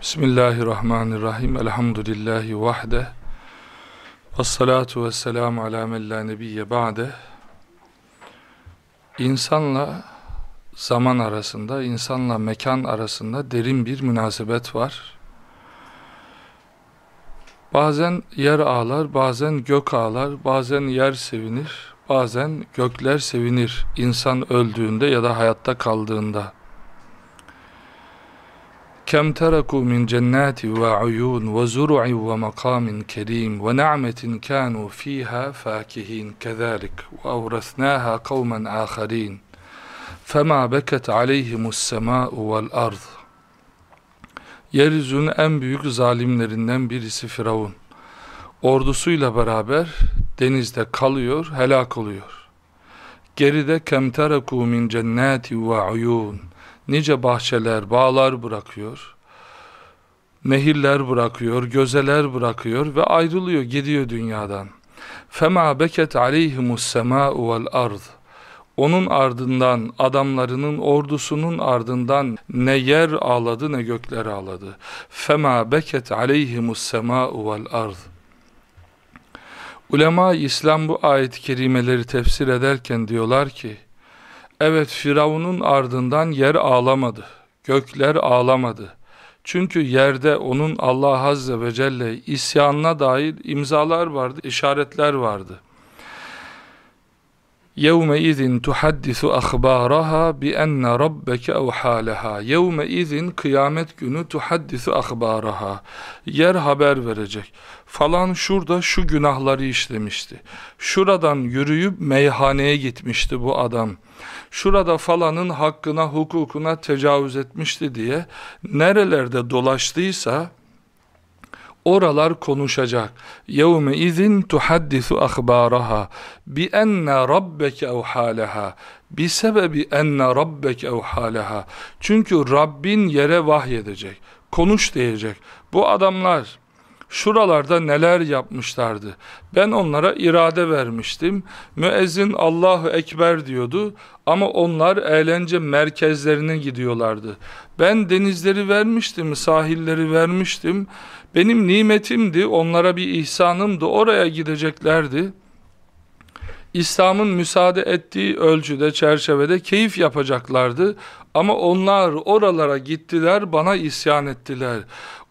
Bismillahirrahmanirrahim. Elhamdülillahi vahde. Ve salatu ve selamu ala men la nebiyye ba'de. İnsanla zaman arasında, insanla mekan arasında derin bir münasebet var. Bazen yer ağlar, bazen gök ağlar, bazen yer sevinir, bazen gökler sevinir insan öldüğünde ya da hayatta kaldığında. كم تركوا من جنات وعيون وزرع ومقام كريم ونعمة كانوا فيها فاكهين كذلك وأورثناها قوما آخرين فما بكت عليهم السماء والأرض Yeryüzünün en büyük zalimlerinden birisi Firavun. Ordusuyla beraber denizde kalıyor, helak oluyor. Geride kemtereku min cennati ve uyun Nice bahçeler, bağlar bırakıyor. Nehirler bırakıyor, gözeler bırakıyor ve ayrılıyor, gidiyor dünyadan. Fema beket aleyhimus sema'u vel ard. Onun ardından, adamlarının ordusunun ardından ne yer ağladı ne gökler ağladı. Fema beket aleyhimus sema'u vel ard. Ulema İslam bu ayet-i kerimeleri tefsir ederken diyorlar ki, Evet Firavun'un ardından yer ağlamadı. Gökler ağlamadı. Çünkü yerde onun Allah Azze ve Celle isyanına dair imzalar vardı, işaretler vardı. يَوْمَئِذٍ تُحَدِّثُ أَخْبَارَهَا بِأَنَّ رَبَّكَ اَوْحَالَهَا يَوْمَئِذٍ kıyamet günü تُحَدِّثُ أَخْبَارَهَا Yer haber verecek. Falan şurada şu günahları işlemişti. Şuradan yürüyüp meyhaneye gitmişti bu adam. Şurada falanın hakkına, hukukuna tecavüz etmişti diye nerelerde dolaştıysa oralar konuşacak. Yevme izin tuhaddisu akhbaraha bi enne rabbeke evhalaha bi sebebi enne rabbeke evhalaha. Çünkü Rabbin yere vahyedecek. Konuş diyecek. Bu adamlar şuralarda neler yapmışlardı. Ben onlara irade vermiştim. Müezzin Allahu Ekber diyordu ama onlar eğlence merkezlerine gidiyorlardı. Ben denizleri vermiştim, sahilleri vermiştim. Benim nimetimdi, onlara bir ihsanımdı, oraya gideceklerdi. İslam'ın müsaade ettiği ölçüde, çerçevede keyif yapacaklardı. Ama onlar oralara gittiler, bana isyan ettiler.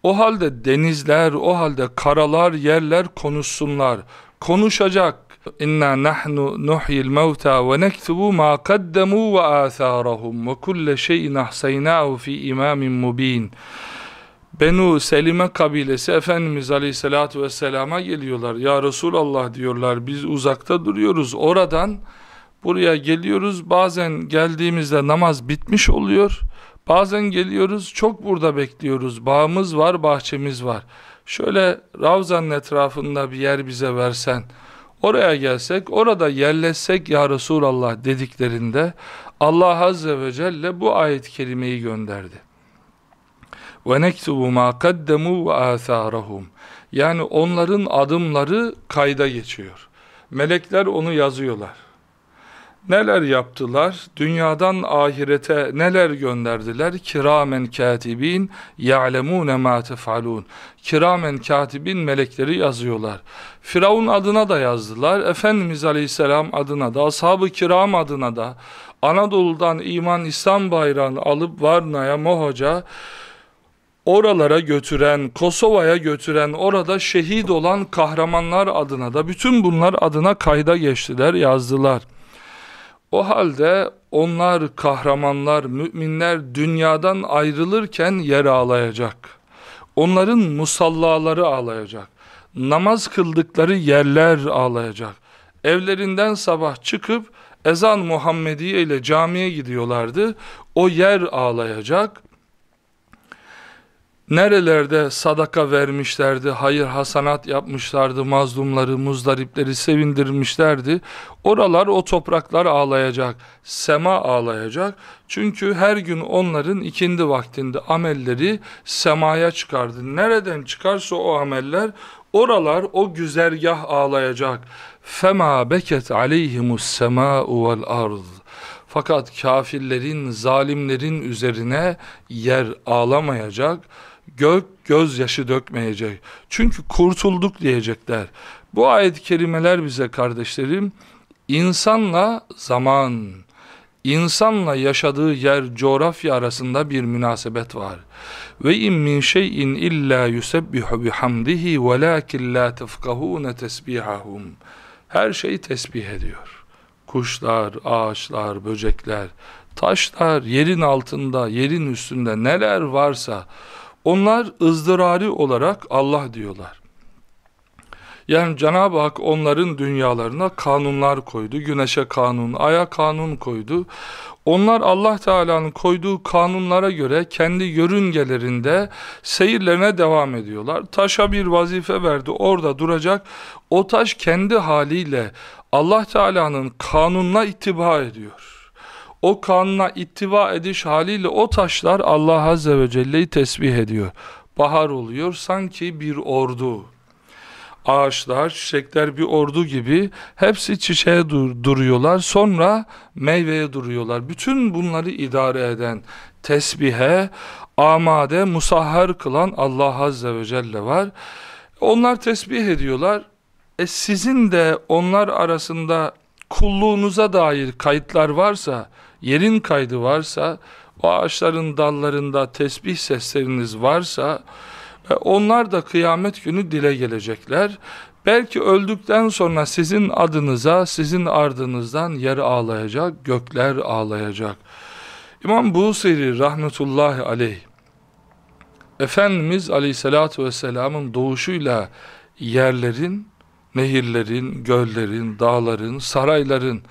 O halde denizler, o halde karalar, yerler konuşsunlar. Konuşacak. İnna nahnu nuhyil mevta ve nektubu ma kaddamu ve atharahum ve kulle şeyin ahsaynahu fi imamin mubin. Benu Selime kabilesi Efendimiz Aleyhisselatü Vesselam'a geliyorlar. Ya Resulallah diyorlar biz uzakta duruyoruz. Oradan buraya geliyoruz. Bazen geldiğimizde namaz bitmiş oluyor. Bazen geliyoruz çok burada bekliyoruz. Bağımız var, bahçemiz var. Şöyle Ravza'nın etrafında bir yer bize versen. Oraya gelsek, orada yerleşsek ya Resulallah dediklerinde Allah Azze ve Celle bu ayet-i kerimeyi gönderdi ma kaddamu ve atharahum. Yani onların adımları kayda geçiyor. Melekler onu yazıyorlar. Neler yaptılar? Dünyadan ahirete neler gönderdiler? Kiramen katibin ya'lemune ma tef'alun. Kiramen katibin melekleri yazıyorlar. Firavun adına da yazdılar. Efendimiz Aleyhisselam adına da, ashab-ı kiram adına da Anadolu'dan iman İslam bayrağını alıp Varna'ya, Mohoca oralara götüren, Kosova'ya götüren, orada şehit olan kahramanlar adına da bütün bunlar adına kayda geçtiler, yazdılar. O halde onlar kahramanlar, müminler dünyadan ayrılırken yer ağlayacak. Onların musallaları ağlayacak. Namaz kıldıkları yerler ağlayacak. Evlerinden sabah çıkıp ezan Muhammediye ile camiye gidiyorlardı. O yer ağlayacak nerelerde sadaka vermişlerdi, hayır hasanat yapmışlardı, mazlumları, muzdaripleri sevindirmişlerdi. Oralar, o topraklar ağlayacak, sema ağlayacak. Çünkü her gün onların ikindi vaktinde amelleri semaya çıkardı. Nereden çıkarsa o ameller, oralar, o güzergah ağlayacak. Fema beket aleyhimus sema'u vel ard. Fakat kafirlerin, zalimlerin üzerine yer ağlamayacak, Gök gözyaşı dökmeyecek. Çünkü kurtulduk diyecekler. Bu ayet-i kerimeler bize kardeşlerim insanla zaman, insanla yaşadığı yer, coğrafya arasında bir münasebet var. Ve in min şeyin illa yusebbihu bihamdihi velakin la tefkahune tesbihahum. Her şey tesbih ediyor. Kuşlar, ağaçlar, böcekler, taşlar, yerin altında, yerin üstünde neler varsa onlar ızdırari olarak Allah diyorlar. Yani Cenab-ı Hak onların dünyalarına kanunlar koydu. Güneşe kanun, aya kanun koydu. Onlar Allah Teala'nın koyduğu kanunlara göre kendi yörüngelerinde seyirlerine devam ediyorlar. Taşa bir vazife verdi, orada duracak. O taş kendi haliyle Allah Teala'nın kanununa ittiba ediyor. O kanuna ittiba ediş haliyle o taşlar Allah Azze ve Celle'yi tesbih ediyor. Bahar oluyor sanki bir ordu ağaçlar, çiçekler bir ordu gibi hepsi çiçeğe dur duruyorlar. Sonra meyveye duruyorlar. Bütün bunları idare eden, tesbihe, amade, musahhar kılan Allah Azze ve Celle var. Onlar tesbih ediyorlar. E sizin de onlar arasında kulluğunuza dair kayıtlar varsa, yerin kaydı varsa, o ağaçların dallarında tesbih sesleriniz varsa, onlar da kıyamet günü dile gelecekler. Belki öldükten sonra sizin adınıza, sizin ardınızdan yer ağlayacak, gökler ağlayacak. İmam Busiri rahmetullahi aleyh, Efendimiz aleyhissalatü vesselamın doğuşuyla yerlerin, nehirlerin, göllerin, dağların, sarayların,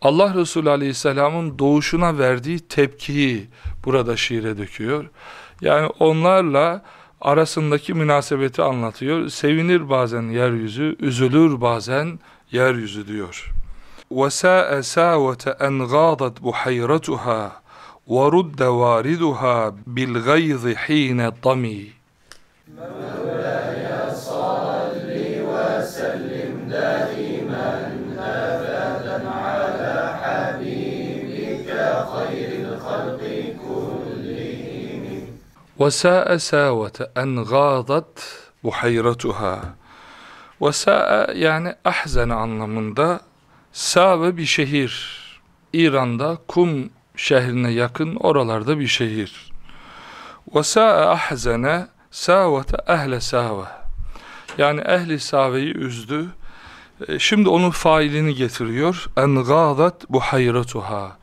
Allah Resulü aleyhisselamın doğuşuna verdiği tepkiyi burada şiire döküyor. Yani onlarla, arasındaki münasebeti anlatıyor. Sevinir bazen yeryüzü, üzülür bazen yeryüzü diyor. وَسَاءَ سَاوَةَ أَنْ غَاضَتْ بُحَيْرَتُهَا وَرُدَّ وَارِدُهَا بِالْغَيْظِ حِينَ طَمِي مولاي صل وسلم دائما أبدا على حبيبك خير الخلق وساء ساوة أن غاضت buhayratuha. Vesa'a yani ahzen anlamında Save bir şehir. İran'da Kum şehrine yakın oralarda bir şehir. Vesa'a ahzene savete ehle save. Yani ehli saveyi üzdü. E, şimdi onun failini getiriyor. En gâdat buhayratuha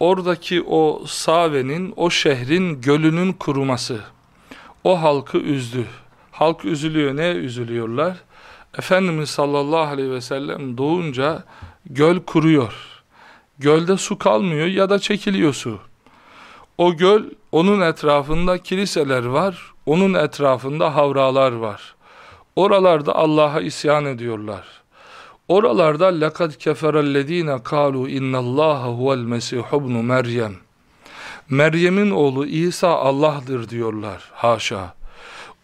oradaki o Save'nin, o şehrin gölünün kuruması, o halkı üzdü. Halk üzülüyor, ne üzülüyorlar? Efendimiz sallallahu aleyhi ve sellem doğunca göl kuruyor. Gölde su kalmıyor ya da çekiliyor su. O göl, onun etrafında kiliseler var, onun etrafında havralar var. Oralarda Allah'a isyan ediyorlar. Oralarda lekad keferellezine kalu innallaha huvel mesih ibn Meryem. Meryem'in oğlu İsa Allah'dır diyorlar. Haşa.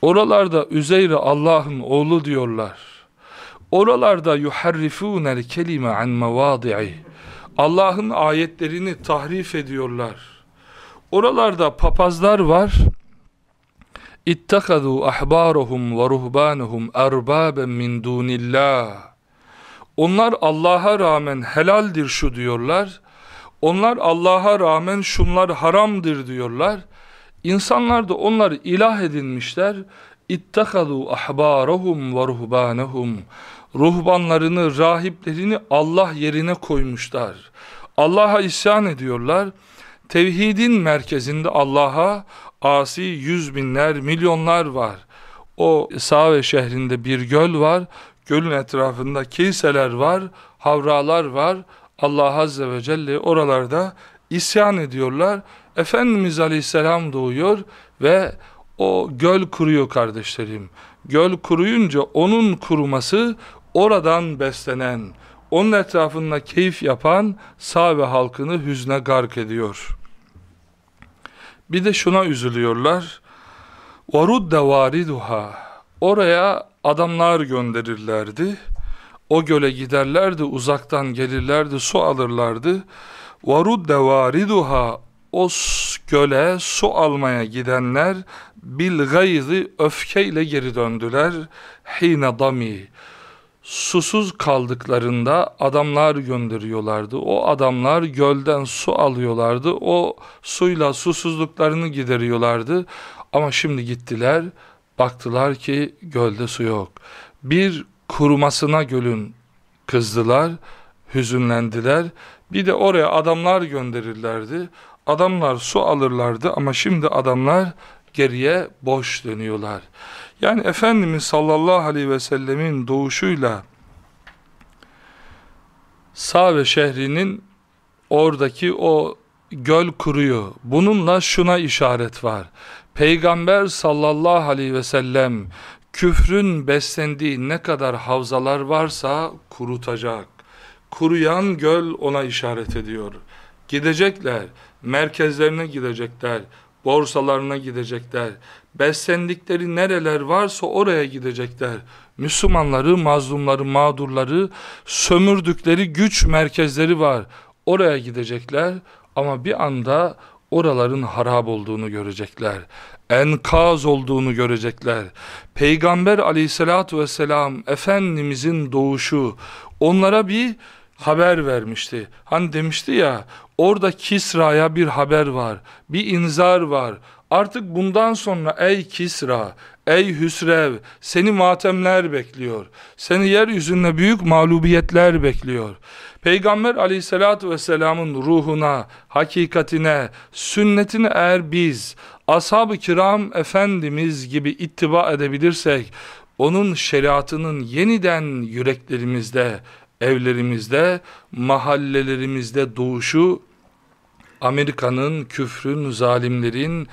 Oralarda Üzeyre Allah'ın oğlu diyorlar. Oralarda yuharrifunel kelime an mevadi'i. Allah'ın ayetlerini tahrif ediyorlar. Oralarda papazlar var. İttekadu ahbaruhum ve ruhbanuhum erbaben min dunillah. Onlar Allah'a rağmen helaldir şu diyorlar. Onlar Allah'a rağmen şunlar haramdır diyorlar. İnsanlar da onları ilah edinmişler. Ahbarahum ve ruhbanahum. Ruhbanlarını, rahiplerini Allah yerine koymuşlar. Allah'a isyan ediyorlar. Tevhidin merkezinde Allah'a asi yüz binler, milyonlar var. O Save şehrinde bir göl var. Gölün etrafında kiliseler var, havralar var. Allah Azze ve Celle oralarda isyan ediyorlar. Efendimiz Aleyhisselam doğuyor ve o göl kuruyor kardeşlerim. Göl kuruyunca onun kuruması oradan beslenen, onun etrafında keyif yapan Save halkını hüzne gark ediyor. Bir de şuna üzülüyorlar. وَرُدَّ وَارِدُهَا Oraya adamlar gönderirlerdi. O göle giderlerdi, uzaktan gelirlerdi, su alırlardı. وَرُدَّ وَارِدُهَا o göle su almaya gidenler bil gayzi öfkeyle geri döndüler. Hine dami susuz kaldıklarında adamlar gönderiyorlardı. O adamlar gölden su alıyorlardı. O suyla susuzluklarını gideriyorlardı. Ama şimdi gittiler, baktılar ki gölde su yok. Bir kurumasına gölün kızdılar, hüzünlendiler. Bir de oraya adamlar gönderirlerdi. Adamlar su alırlardı ama şimdi adamlar geriye boş dönüyorlar. Yani Efendimiz sallallahu aleyhi ve sellemin doğuşuyla Save şehrinin oradaki o göl kuruyor. Bununla şuna işaret var. Peygamber sallallahu aleyhi ve sellem küfrün beslendiği ne kadar havzalar varsa kurutacak. Kuruyan göl ona işaret ediyor. Gidecekler, merkezlerine gidecekler, borsalarına gidecekler. Beslendikleri nereler varsa oraya gidecekler. Müslümanları, mazlumları, mağdurları sömürdükleri güç merkezleri var. Oraya gidecekler ama bir anda oraların harap olduğunu görecekler. Enkaz olduğunu görecekler. Peygamber aleyhissalatü vesselam Efendimizin doğuşu onlara bir haber vermişti. Hani demişti ya orada Kisra'ya bir haber var. Bir inzar var. Artık bundan sonra ey Kisra, ey Hüsrev seni matemler bekliyor. Seni yeryüzünde büyük mağlubiyetler bekliyor. Peygamber aleyhissalatü vesselamın ruhuna, hakikatine, sünnetine eğer biz ashab-ı kiram efendimiz gibi ittiba edebilirsek onun şeriatının yeniden yüreklerimizde, evlerimizde, mahallelerimizde doğuşu Amerika'nın, küfrün, zalimlerin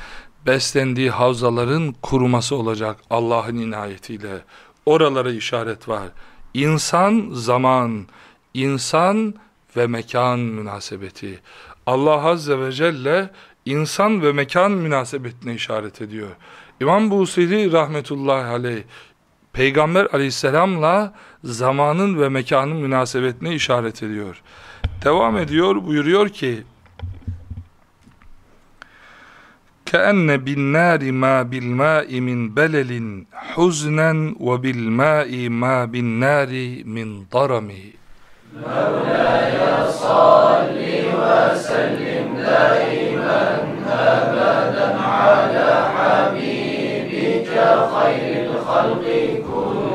beslendiği havzaların kuruması olacak Allah'ın inayetiyle. Oralara işaret var. İnsan zaman, insan ve mekan münasebeti. Allah Azze ve Celle insan ve mekan münasebetine işaret ediyor. İmam Busiri rahmetullahi aleyh Peygamber aleyhisselamla zamanın ve mekanın münasebetine işaret ediyor. Devam ediyor buyuruyor ki كأن بالنار ما بالماء من بلل حزنا وبالماء ما بالنار من ضرم مولاي صل وسلم دائما أبدا على حبيبك خير الخلق كلهم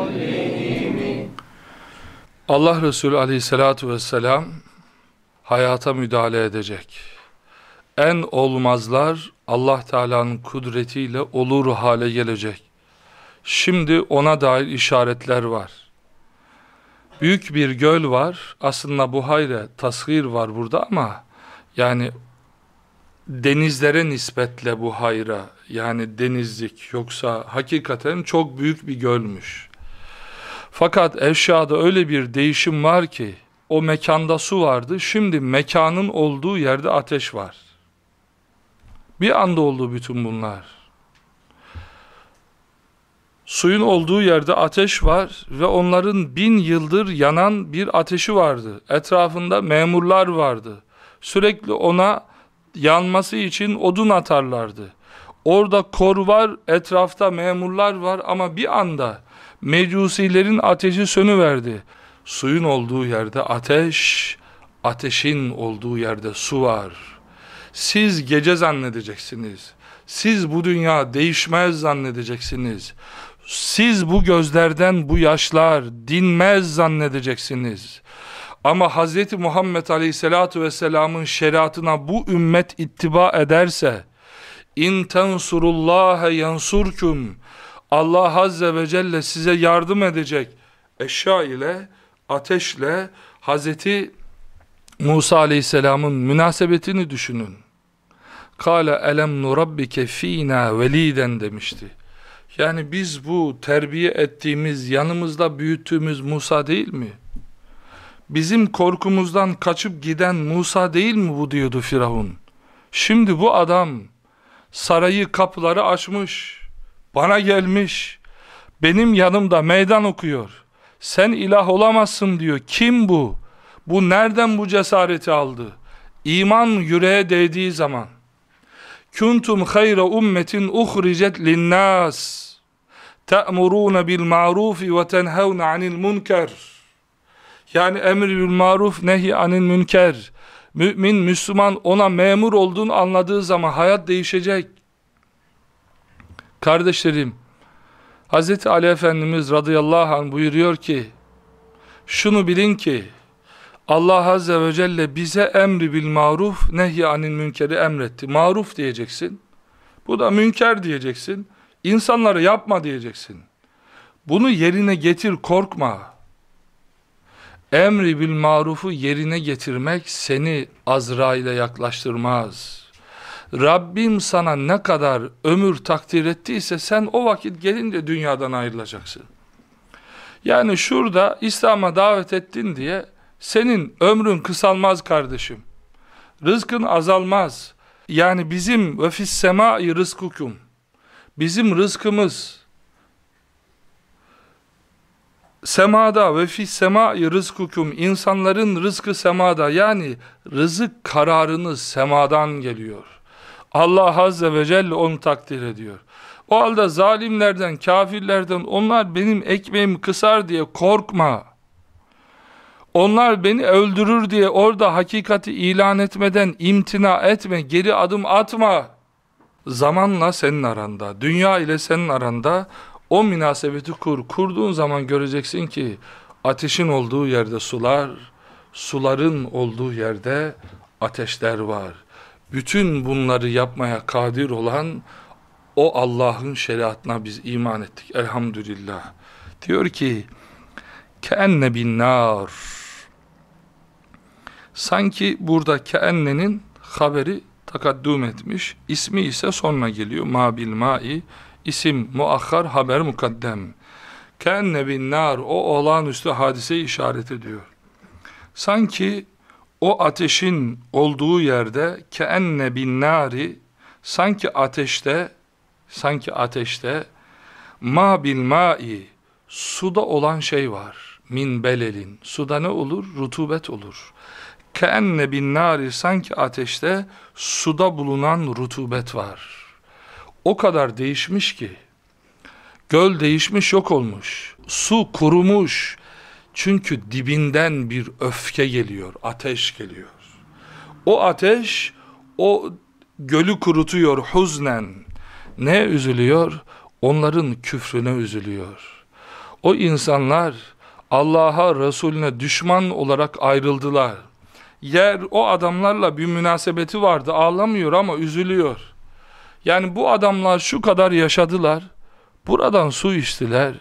Allah Resulü aleyhissalatu vesselam hayata müdahale edecek. En olmazlar Allah Teala'nın kudretiyle olur hale gelecek. Şimdi ona dair işaretler var. Büyük bir göl var. Aslında buhayre, tasgir var burada ama yani denizlere nispetle buhayra yani denizlik yoksa hakikaten çok büyük bir gölmüş. Fakat eşyada öyle bir değişim var ki o mekanda su vardı şimdi mekanın olduğu yerde ateş var. Bir anda oldu bütün bunlar. Suyun olduğu yerde ateş var ve onların bin yıldır yanan bir ateşi vardı. Etrafında memurlar vardı. Sürekli ona yanması için odun atarlardı. Orada kor var, etrafta memurlar var ama bir anda mecusilerin ateşi sönüverdi. Suyun olduğu yerde ateş, ateşin olduğu yerde su var.'' Siz gece zannedeceksiniz. Siz bu dünya değişmez zannedeceksiniz. Siz bu gözlerden bu yaşlar dinmez zannedeceksiniz. Ama Hz. Muhammed Aleyhisselatü Vesselam'ın şeriatına bu ümmet ittiba ederse in tensurullaha yansurkum Allah Azze ve Celle size yardım edecek eşya ile ateşle Hazreti Musa Aleyhisselam'ın münasebetini düşünün. Kale elem nurabbike fina veliden demişti. Yani biz bu terbiye ettiğimiz, yanımızda büyüttüğümüz Musa değil mi? Bizim korkumuzdan kaçıp giden Musa değil mi bu diyordu Firavun. Şimdi bu adam sarayı kapıları açmış, bana gelmiş, benim yanımda meydan okuyor. Sen ilah olamazsın diyor. Kim bu? Bu nereden bu cesareti aldı? İman yüreğe değdiği zaman kuntum hayra ummetin uhricet linnas te'muruna bil ma'ruf ve tenhevne anil münker yani emri bil maruf nehi anil münker mümin Müslüman ona memur olduğunu anladığı zaman hayat değişecek kardeşlerim Hz. Ali Efendimiz radıyallahu anh buyuruyor ki şunu bilin ki Allah Azze ve Celle bize emri bil maruf nehy anil münkeri emretti. Maruf diyeceksin. Bu da münker diyeceksin. İnsanları yapma diyeceksin. Bunu yerine getir korkma. Emri bil marufu yerine getirmek seni Azrail'e yaklaştırmaz. Rabbim sana ne kadar ömür takdir ettiyse sen o vakit gelince dünyadan ayrılacaksın. Yani şurada İslam'a davet ettin diye senin ömrün kısalmaz kardeşim. Rızkın azalmaz. Yani bizim ve fis semai rızkukum. Bizim rızkımız semada ve fis semai rızkukum insanların rızkı semada yani rızık kararınız semadan geliyor. Allah Azze ve Celle onu takdir ediyor. O halde zalimlerden, kafirlerden onlar benim ekmeğimi kısar diye korkma. Onlar beni öldürür diye orada hakikati ilan etmeden imtina etme, geri adım atma. Zamanla senin aranda, dünya ile senin aranda o münasebeti kur. Kurduğun zaman göreceksin ki ateşin olduğu yerde sular, suların olduğu yerde ateşler var. Bütün bunları yapmaya kadir olan o Allah'ın şeriatına biz iman ettik. Elhamdülillah. Diyor ki, bin nar. Sanki burada keennenin haberi takaddüm etmiş. İsmi ise sonra geliyor. Ma bil ma'i. İsim muakhar, haber mukaddem. Keenne bin nar. O olağanüstü hadise işaret ediyor. Sanki o ateşin olduğu yerde keenne bin nari sanki ateşte sanki ateşte ma bil ma'i suda olan şey var min belelin suda ne olur rutubet olur keenne bin nari sanki ateşte suda bulunan rutubet var o kadar değişmiş ki göl değişmiş yok olmuş su kurumuş çünkü dibinden bir öfke geliyor ateş geliyor o ateş o gölü kurutuyor huznen ne üzülüyor? Onların küfrüne üzülüyor. O insanlar Allah'a, Resulüne düşman olarak ayrıldılar. Yer o adamlarla bir münasebeti vardı. Ağlamıyor ama üzülüyor. Yani bu adamlar şu kadar yaşadılar. Buradan su içtiler.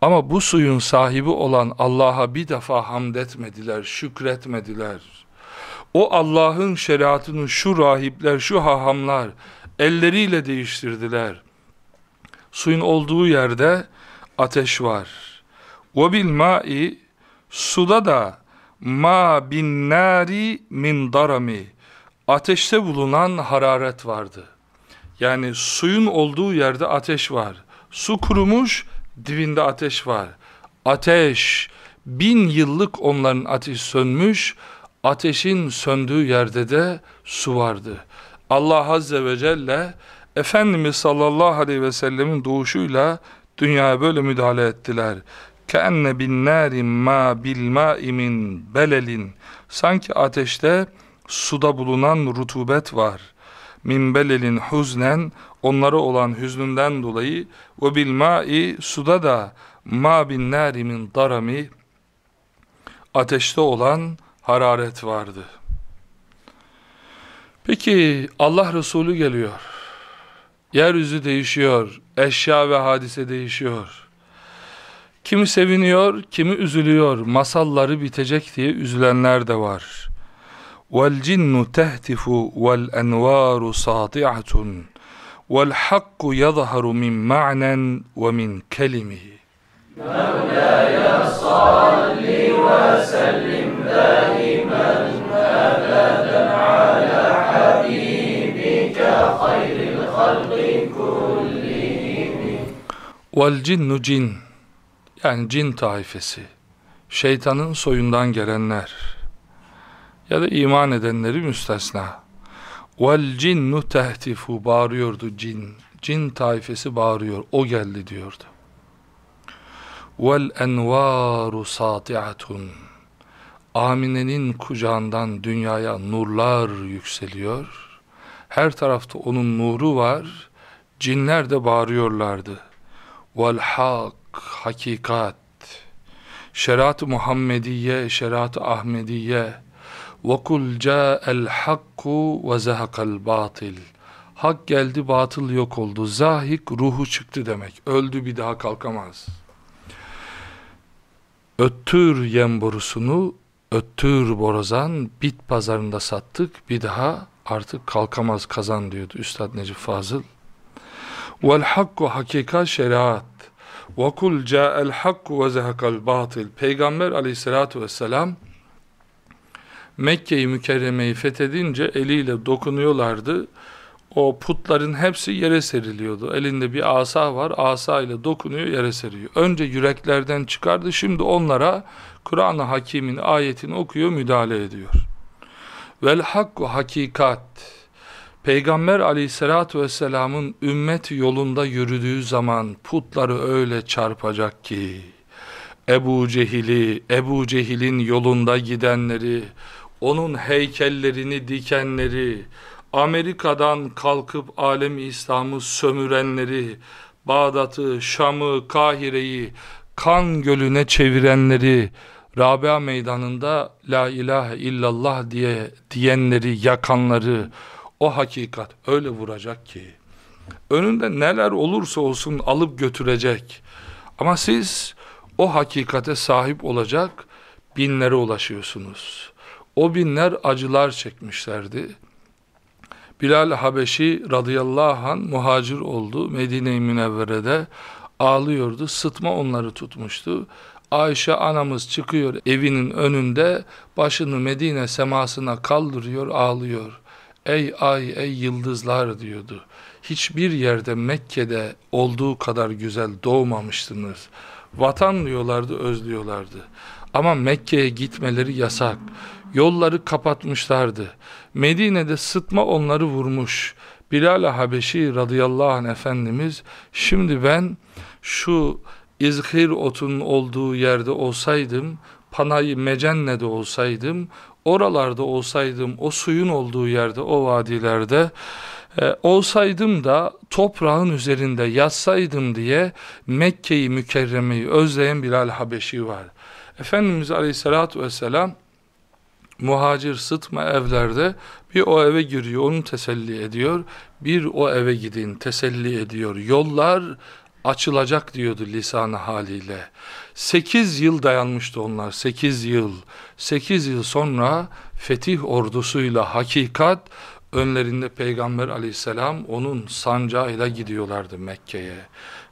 Ama bu suyun sahibi olan Allah'a bir defa hamd etmediler, şükretmediler. O Allah'ın şeriatını şu rahipler, şu hahamlar, elleriyle değiştirdiler. Suyun olduğu yerde ateş var. Ve bil ma'i suda da ma bin nari min darami ateşte bulunan hararet vardı. Yani suyun olduğu yerde ateş var. Su kurumuş, dibinde ateş var. Ateş, bin yıllık onların ateş sönmüş, ateşin söndüğü yerde de su vardı. Allah Azze ve Celle Efendimiz sallallahu aleyhi ve sellemin doğuşuyla dünyaya böyle müdahale ettiler. Keenne bin nârin ma bil ma'i min belelin sanki ateşte suda bulunan rutubet var. Min belelin huznen onlara olan hüznünden dolayı ve bil ma'i suda da ma bin nâri min darami ateşte olan hararet vardı.'' Peki Allah Resulü geliyor. Yeryüzü değişiyor. Eşya ve hadise değişiyor. Kimi seviniyor, kimi üzülüyor. Masalları bitecek diye üzülenler de var. Vel cinnu tehtifu vel envaru sati'atun vel hakku yadharu min ma'nen ve min kelimihi. Mevlaya salli ve sellim daimen ebeden ala habibike yani cin taifesi şeytanın soyundan gelenler ya da iman edenleri müstesna Vel cinnu tehtifu bağırıyordu cin. Cin taifesi bağırıyor. O geldi diyordu. Vel envaru sati'atun. Amine'nin kucağından dünyaya nurlar yükseliyor. Her tarafta onun nuru var. Cinler de bağırıyorlardı. Vel hak, hakikat. Şeriat-ı Muhammediye, şeriat-ı Ahmediye. Ca'el hakku ve zehakal batil. Hak geldi, batıl yok oldu. Zahik ruhu çıktı demek. Öldü bir daha kalkamaz. Öttür yem borusunu, öttür borazan, bit pazarında sattık. Bir daha artık kalkamaz kazan diyordu Üstad Necip Fazıl. Vel hakku hakikat şeriat. Ca'el hakku ve zehakal batil. Peygamber aleyhissalatu vesselam Mekke'yi mükerremeyi fethedince eliyle dokunuyorlardı. O putların hepsi yere seriliyordu. Elinde bir asa var, asa ile dokunuyor, yere seriyor. Önce yüreklerden çıkardı, şimdi onlara Kur'an-ı Hakim'in ayetini okuyor, müdahale ediyor. Vel hakku hakikat. Peygamber aleyhissalatu vesselamın ümmet yolunda yürüdüğü zaman putları öyle çarpacak ki, Ebu Cehil'i, Ebu Cehil'in yolunda gidenleri, onun heykellerini dikenleri, Amerika'dan kalkıp alemi İslam'ı sömürenleri, Bağdat'ı, Şam'ı, Kahire'yi kan gölüne çevirenleri, Rabia meydanında La ilahe illallah diye diyenleri, yakanları, o hakikat öyle vuracak ki, önünde neler olursa olsun alıp götürecek. Ama siz o hakikate sahip olacak binlere ulaşıyorsunuz. O binler acılar çekmişlerdi. Bilal Habeşi radıyallahu an muhacir oldu. Medine-i Münevvere'de ağlıyordu. Sıtma onları tutmuştu. Ayşe anamız çıkıyor evinin önünde başını Medine semasına kaldırıyor ağlıyor. Ey ay ey yıldızlar diyordu. Hiçbir yerde Mekke'de olduğu kadar güzel doğmamıştınız. Vatan diyorlardı özlüyorlardı. Ama Mekke'ye gitmeleri yasak. Yolları kapatmışlardı. Medine'de sıtma onları vurmuş. Bilal-i Habeşi radıyallahu anh Efendimiz şimdi ben şu İzhir otunun olduğu yerde olsaydım, Panay Mecenne'de olsaydım, oralarda olsaydım, o suyun olduğu yerde, o vadilerde e, olsaydım da toprağın üzerinde yatsaydım diye Mekke'yi mükerremeyi özleyen Bilal Habeşi var. Efendimiz Aleyhisselatü Vesselam muhacir sıtma evlerde bir o eve giriyor, onu teselli ediyor. Bir o eve gidin, teselli ediyor. Yollar açılacak diyordu lisanı haliyle. Sekiz yıl dayanmıştı onlar, sekiz yıl. Sekiz yıl sonra fetih ordusuyla hakikat önlerinde Peygamber aleyhisselam onun sancağıyla gidiyorlardı Mekke'ye.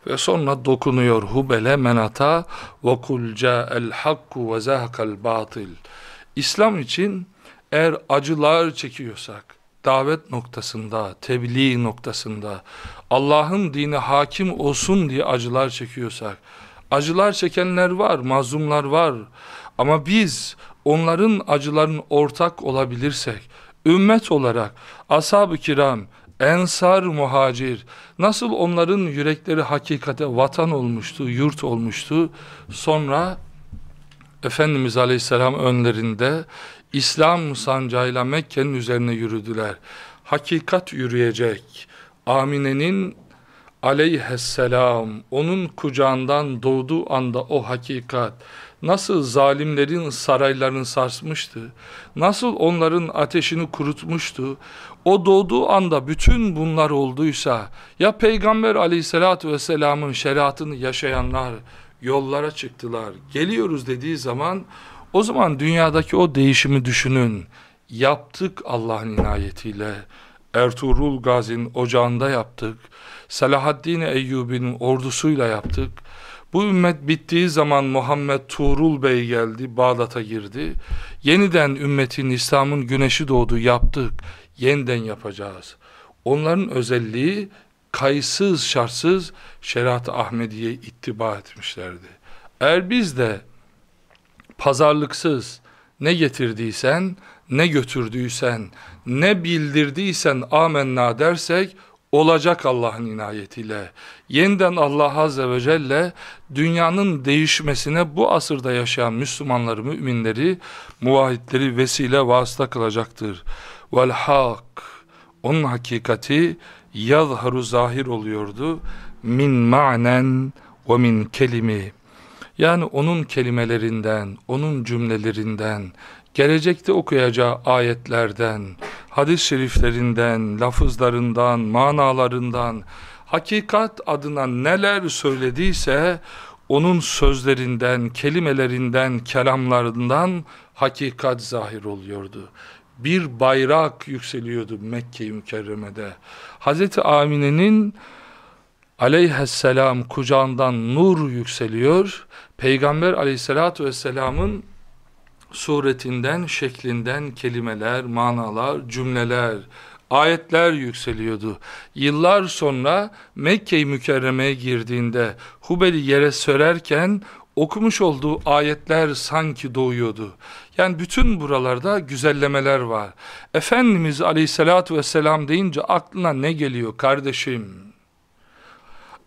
Ve sonra dokunuyor Hubele menata ve kul ca'el hakku ve zahkal batil. İslam için eğer acılar çekiyorsak, davet noktasında, tebliğ noktasında, Allah'ın dini hakim olsun diye acılar çekiyorsak, acılar çekenler var, mazlumlar var. Ama biz onların acıların ortak olabilirsek, ümmet olarak ashab-ı kiram, ensar muhacir, nasıl onların yürekleri hakikate vatan olmuştu, yurt olmuştu, sonra Efendimiz Aleyhisselam önlerinde İslam sancağıyla Mekke'nin üzerine yürüdüler. Hakikat yürüyecek. Amine'nin aleyhisselam onun kucağından doğduğu anda o hakikat nasıl zalimlerin saraylarını sarsmıştı, nasıl onların ateşini kurutmuştu, o doğduğu anda bütün bunlar olduysa, ya Peygamber aleyhissalatü vesselamın şeriatını yaşayanlar yollara çıktılar, geliyoruz dediği zaman, o zaman dünyadaki o değişimi düşünün, yaptık Allah'ın inayetiyle, Ertuğrul Gazi'nin ocağında yaptık, Selahaddin Eyyubi'nin ordusuyla yaptık, bu ümmet bittiği zaman Muhammed Tuğrul Bey geldi, Bağdat'a girdi. Yeniden ümmetin, İslam'ın güneşi doğdu, yaptık. Yeniden yapacağız. Onların özelliği kayıtsız şartsız şeriat-ı Ahmediye ittiba etmişlerdi. Eğer biz de pazarlıksız, ne getirdiysen, ne götürdüysen, ne bildirdiysen amenna dersek, olacak Allah'ın inayetiyle. Yeniden Allah Azze ve Celle dünyanın değişmesine bu asırda yaşayan Müslümanları, müminleri, muvahitleri vesile vasıta kılacaktır. Vel hak, onun hakikati yazharu zahir oluyordu. Min ma'nen ve min kelimi. Yani onun kelimelerinden, onun cümlelerinden, gelecekte okuyacağı ayetlerden, hadis-i şeriflerinden, lafızlarından, manalarından, hakikat adına neler söylediyse, onun sözlerinden, kelimelerinden, kelamlarından hakikat zahir oluyordu. Bir bayrak yükseliyordu Mekke-i Mükerreme'de. Hazreti Amine'nin aleyhisselam kucağından nur yükseliyor. Peygamber aleyhissalatü vesselamın suretinden, şeklinden kelimeler, manalar, cümleler, ayetler yükseliyordu. Yıllar sonra Mekke-i Mükerreme'ye girdiğinde Hubel'i yere sörerken okumuş olduğu ayetler sanki doğuyordu. Yani bütün buralarda güzellemeler var. Efendimiz Aleyhisselatü Vesselam deyince aklına ne geliyor kardeşim?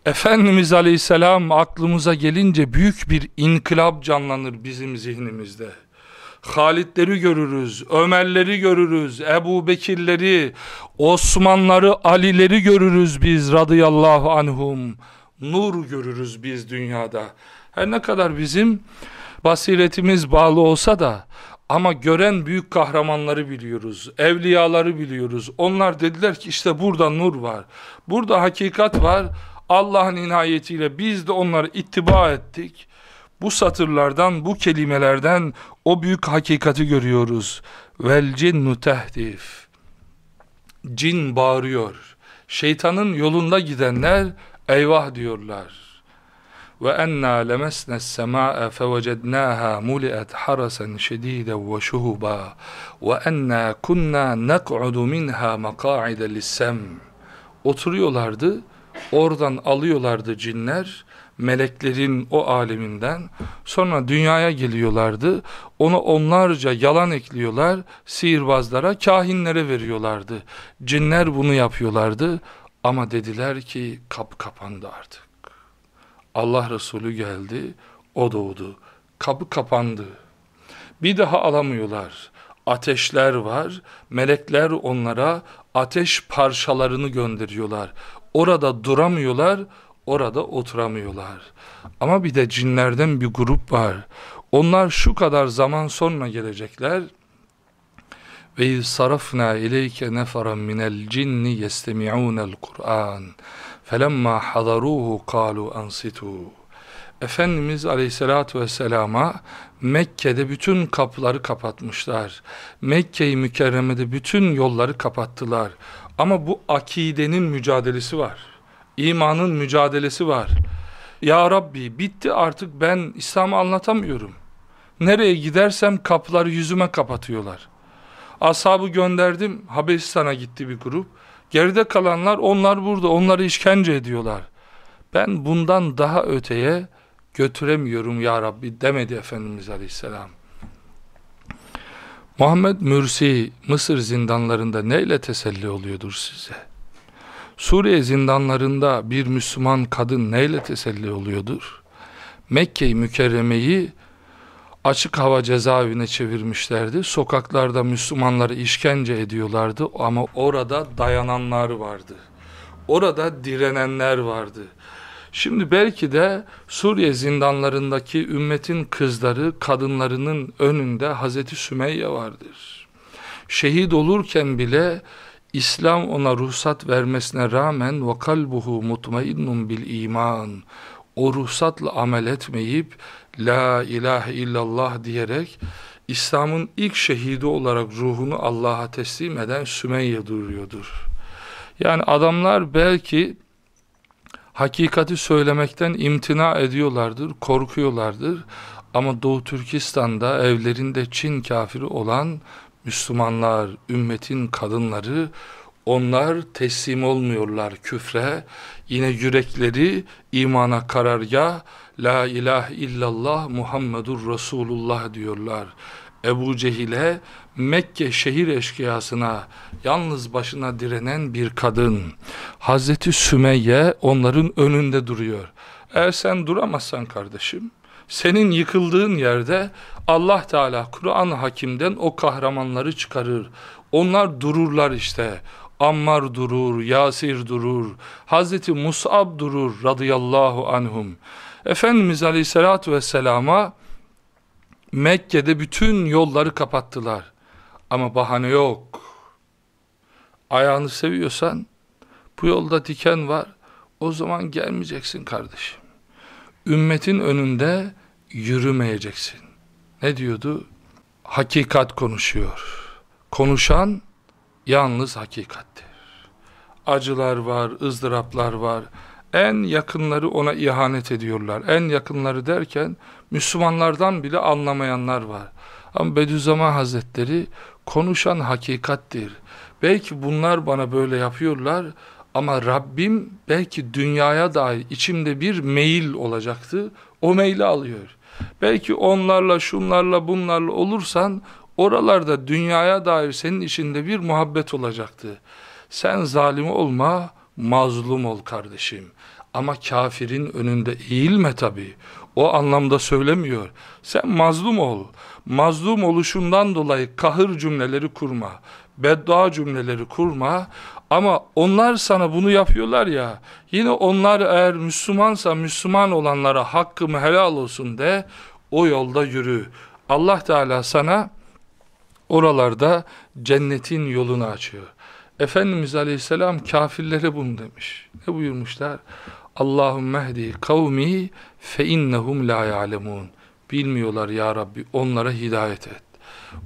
Efendimiz Aleyhisselam aklımıza gelince büyük bir inkılap canlanır bizim zihnimizde. Halitleri görürüz, Ömerleri görürüz, Ebu Bekirleri, Osmanları, Alileri görürüz biz radıyallahu anhum. Nur görürüz biz dünyada. Her ne kadar bizim basiretimiz bağlı olsa da ama gören büyük kahramanları biliyoruz, evliyaları biliyoruz. Onlar dediler ki işte burada nur var, burada hakikat var. Allah'ın inayetiyle biz de onları ittiba ettik bu satırlardan, bu kelimelerden o büyük hakikati görüyoruz. Vel cinnu tehdif. Cin bağırıyor. Şeytanın yolunda gidenler eyvah diyorlar. Ve enna lemesne semaa fevecednaha muliat harasan şediden ve şuhuba ve enna kunna nak'udu minha maqa'ide lissem. Oturuyorlardı. Oradan alıyorlardı cinler meleklerin o aleminden sonra dünyaya geliyorlardı. Onu onlarca yalan ekliyorlar. Sihirbazlara, kahinlere veriyorlardı. Cinler bunu yapıyorlardı. Ama dediler ki kapı kapandı artık. Allah Resulü geldi, o doğdu. Kapı kapandı. Bir daha alamıyorlar. Ateşler var, melekler onlara ateş parçalarını gönderiyorlar. Orada duramıyorlar, orada oturamıyorlar. Ama bir de cinlerden bir grup var. Onlar şu kadar zaman sonra gelecekler. Ve sarafna ileyke neferan minel cinni yestemi'unel Kur'an. Felemma hadaruhu kalu ansitu. Efendimiz Aleyhisselatü Vesselam'a Mekke'de bütün kapıları kapatmışlar. Mekke-i Mükerreme'de bütün yolları kapattılar. Ama bu akidenin mücadelesi var imanın mücadelesi var. Ya Rabbi bitti artık ben İslam'ı anlatamıyorum. Nereye gidersem kapıları yüzüme kapatıyorlar. Ashabı gönderdim, Habeşistan'a gitti bir grup. Geride kalanlar onlar burada, onları işkence ediyorlar. Ben bundan daha öteye götüremiyorum ya Rabbi demedi Efendimiz Aleyhisselam. Muhammed Mürsi Mısır zindanlarında neyle teselli oluyordur size? Suriye zindanlarında bir Müslüman kadın neyle teselli oluyordur? Mekke-i Mükerreme'yi açık hava cezaevine çevirmişlerdi. Sokaklarda Müslümanları işkence ediyorlardı ama orada dayananlar vardı. Orada direnenler vardı. Şimdi belki de Suriye zindanlarındaki ümmetin kızları, kadınlarının önünde Hazreti Sümeyye vardır. Şehit olurken bile İslam ona ruhsat vermesine rağmen ve kalbuhu bil iman o ruhsatla amel etmeyip la ilahe illallah diyerek İslam'ın ilk şehidi olarak ruhunu Allah'a teslim eden Sümeyye duruyordur. Yani adamlar belki hakikati söylemekten imtina ediyorlardır, korkuyorlardır. Ama Doğu Türkistan'da evlerinde Çin kafiri olan Müslümanlar, ümmetin kadınları onlar teslim olmuyorlar küfre. Yine yürekleri imana karargah, la ilahe illallah Muhammedur Resulullah diyorlar. Ebu Cehil'e, Mekke şehir eşkıyasına, yalnız başına direnen bir kadın. Hazreti Sümeyye onların önünde duruyor. Eğer sen duramazsan kardeşim, senin yıkıldığın yerde Allah Teala Kur'an Hakim'den o kahramanları çıkarır. Onlar dururlar işte. Ammar durur, Yasir durur, Hazreti Mus'ab durur radıyallahu anhum. Efendimiz Aleyhisselatü Vesselam'a Mekke'de bütün yolları kapattılar. Ama bahane yok. Ayağını seviyorsan bu yolda diken var. O zaman gelmeyeceksin kardeşim. Ümmetin önünde yürümeyeceksin. Ne diyordu? Hakikat konuşuyor. Konuşan yalnız hakikattir. Acılar var, ızdıraplar var. En yakınları ona ihanet ediyorlar. En yakınları derken Müslümanlardan bile anlamayanlar var. Ama Bediüzzaman Hazretleri konuşan hakikattir. Belki bunlar bana böyle yapıyorlar ama Rabbim belki dünyaya dair içimde bir meyil olacaktı. O meyli alıyor. Belki onlarla, şunlarla, bunlarla olursan oralarda dünyaya dair senin içinde bir muhabbet olacaktı. Sen zalim olma, mazlum ol kardeşim. Ama kafirin önünde eğilme tabi. O anlamda söylemiyor. Sen mazlum ol. Mazlum oluşundan dolayı kahır cümleleri kurma. Beddua cümleleri kurma. Ama onlar sana bunu yapıyorlar ya. Yine onlar eğer Müslümansa Müslüman olanlara hakkımı helal olsun de. O yolda yürü. Allah Teala sana oralarda cennetin yolunu açıyor. Efendimiz Aleyhisselam kafirlere bunu demiş. Ne buyurmuşlar? Allahümme hdi kavmi fe innehum la ya'lemun. Bilmiyorlar ya Rabbi onlara hidayet et.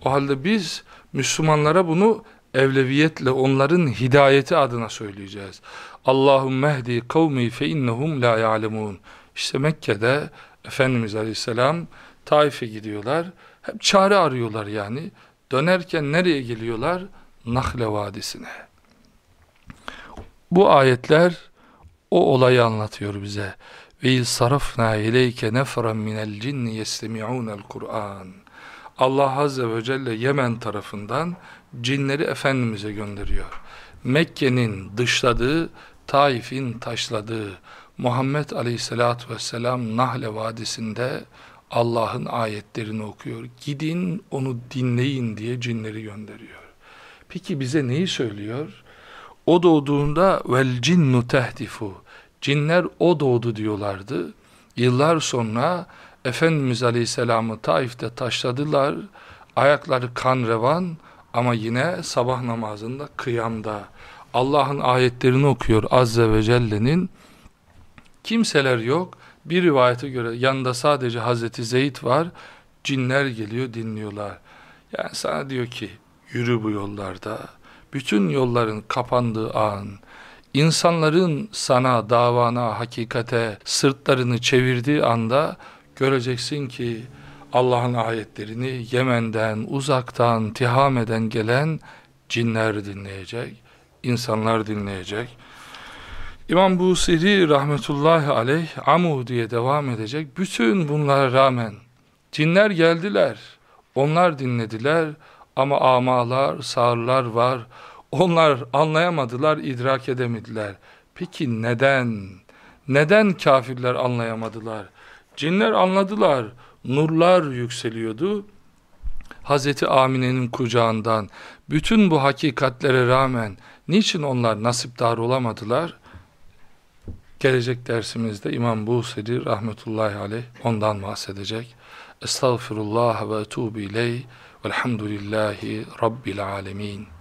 O halde biz Müslümanlara bunu evleviyetle onların hidayeti adına söyleyeceğiz. Allahümme hdi kavmi fe innehum la ya'lemun. İşte Mekke'de Efendimiz Aleyhisselam Taif'e gidiyorlar. Hep çare arıyorlar yani. Dönerken nereye geliyorlar? Nahle Vadisi'ne. Bu ayetler o olayı anlatıyor bize. Ve sarafna ileyke nefran minel cinni yestemi'unel Kur'an. Allah Azze ve Celle Yemen tarafından cinleri Efendimiz'e gönderiyor. Mekke'nin dışladığı, Taif'in taşladığı Muhammed Aleyhisselatü Vesselam Nahle Vadisi'nde Allah'ın ayetlerini okuyor. Gidin onu dinleyin diye cinleri gönderiyor. Peki bize neyi söylüyor? O doğduğunda vel cinnu tehtifu. Cinler o doğdu diyorlardı. Yıllar sonra Efendimiz Aleyhisselam'ı Taif'te taşladılar. Ayakları kan revan ama yine sabah namazında kıyamda. Allah'ın ayetlerini okuyor Azze ve Celle'nin. Kimseler yok. Bir rivayete göre yanında sadece Hazreti Zeyd var. Cinler geliyor dinliyorlar. Yani sana diyor ki yürü bu yollarda bütün yolların kapandığı an, insanların sana, davana, hakikate sırtlarını çevirdiği anda göreceksin ki Allah'ın ayetlerini Yemen'den, uzaktan, Tihame'den gelen cinler dinleyecek, insanlar dinleyecek. İmam Busiri rahmetullahi aleyh Amu diye devam edecek. Bütün bunlara rağmen cinler geldiler. Onlar dinlediler. Ama amalar, sağırlar var. Onlar anlayamadılar, idrak edemediler. Peki neden? Neden kafirler anlayamadılar? Cinler anladılar nurlar yükseliyordu. Hazreti Amine'nin kucağından bütün bu hakikatlere rağmen niçin onlar nasipdar olamadılar? Gelecek dersimizde İmam Buhsedi rahmetullahi aleyh ondan bahsedecek. Estağfirullah ve etubu ileyh velhamdülillahi rabbil alemin.